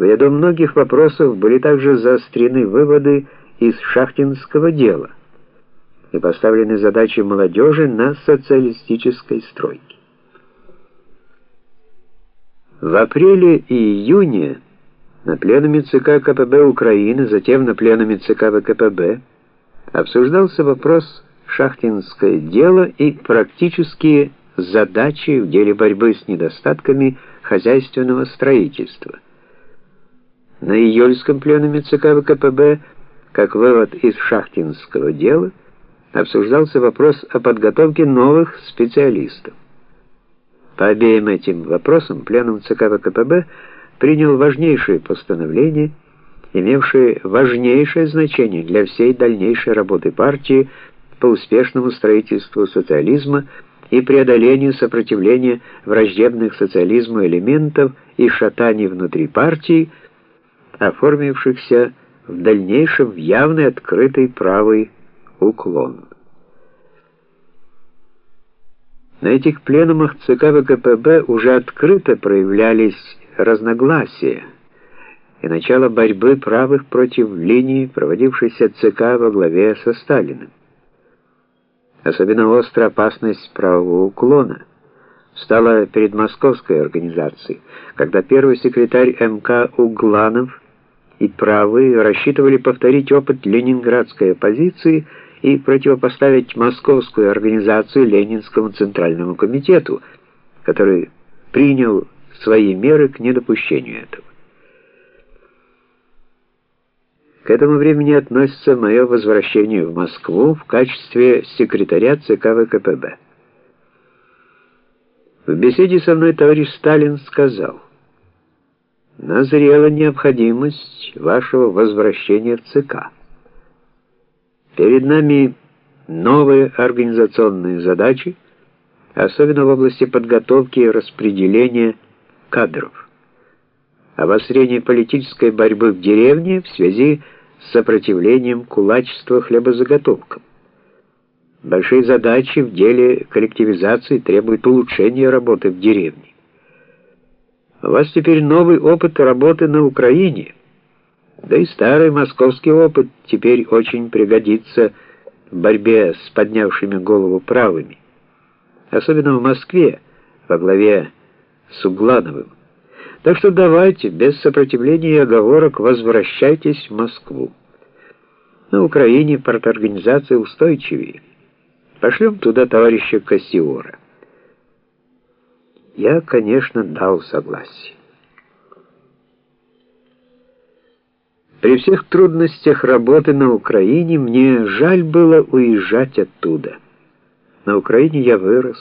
В ряду многих вопросов были также заострены выводы из шахтинского дела и поставлены задачи молодежи на социалистической стройке. В апреле и июне на пленуме ЦК КПБ Украины, затем на пленуме ЦК ВКПБ обсуждался вопрос «Шахтинское дело» и практические задачи в деле борьбы с недостатками хозяйственного строительства. На июльском пленуме ЦК ВКПБ, как вывод из шахтинского дела, обсуждался вопрос о подготовке новых специалистов. По обеим этим вопросам пленум ЦК ВКПБ принял важнейшие постановления, имевшие важнейшее значение для всей дальнейшей работы партии по успешному строительству социализма и преодолению сопротивления враждебных социализму элементов и шатаний внутри партии, оформившихся в дальнейшем в явный открытый правый уклон. На этих пленумах ЦК ВКПБ уже открыто проявлялись разногласия и начало борьбы правых против линии, проводившейся ЦК во главе со Сталиным. Особенно острая опасность правого уклона стала перед московской организацией, когда первый секретарь МК Угланов и правые рассчитывали повторить опыт ленинградской оппозиции и противопоставить московскую организацию Ленинскому Центральному комитету, который принял свои меры к недопущению этого. К этому времени относится мое возвращение в Москву в качестве секретаря ЦК ВКПБ. В беседе со мной товарищ Сталин сказал, «Назрела необходимость вашего возвращения в ЦК. Перед нами новые организационные задачи, особенно в области подготовки и распределения кадров. Обострение политической борьбы в деревне в связи с сопротивлением кулачества хлебозаготовкам. Большие задачи в деле коллективизации требуют улучшения работы в деревне. У вас теперь новый опыт работы на Украине, да и старый московский опыт теперь очень пригодится в борьбе с поднявшими голову правыми, особенно в Москве, во главе с Углановым. Так что давайте, без сопротивления и оговорок, возвращайтесь в Москву. На Украине парторганизация устойчивее. Пошлем туда товарища Кассиора. Я, конечно, дал согласие. При всех трудностях работы на Украине мне жаль было уезжать оттуда. На Украине я вырос,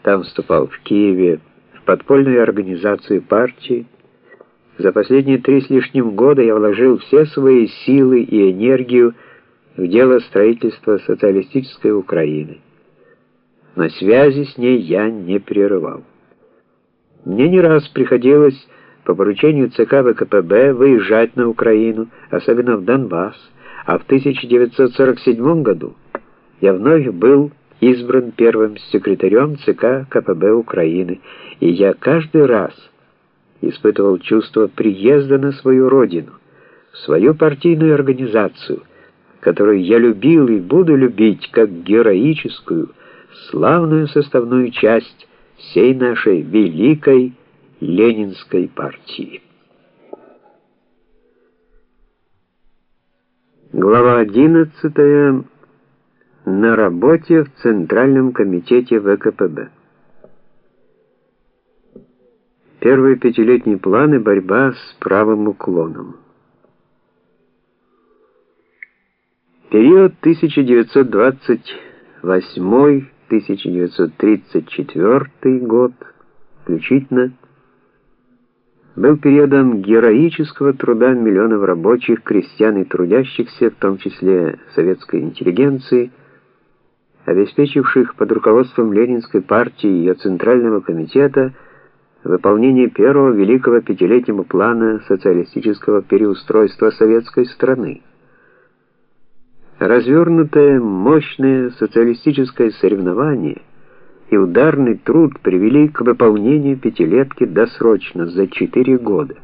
там вступал в Киеве, подпольную организацию партии. За последние три с лишним года я вложил все свои силы и энергию в дело строительства социалистической Украины. Но связи с ней я не прерывал. Мне не раз приходилось по поручению ЦК ВКПБ выезжать на Украину, особенно в Донбасс, а в 1947 году я вновь был избран первым секретарем ЦК КПБ Украины, и я каждый раз испытывал чувство приезда на свою родину, в свою партийную организацию, которую я любил и буду любить как героическую, славную составную часть всей нашей великой Ленинской партии. Глава одиннадцатая на работе в Центральном комитете ВКПБ. Первый пятилетний план и борьба с правым уклоном. Период 1928-1934 год включительно был периодом героического труда миллионов рабочих, крестьян и трудящихся, в том числе советской интеллигенции, обеспечивших под руководством Ленинской партии и ее Центрального комитета выполнение первого великого пятилетнего плана социалистического переустройства советской страны. Развернутое мощное социалистическое соревнование и ударный труд привели к выполнению пятилетки досрочно за четыре года.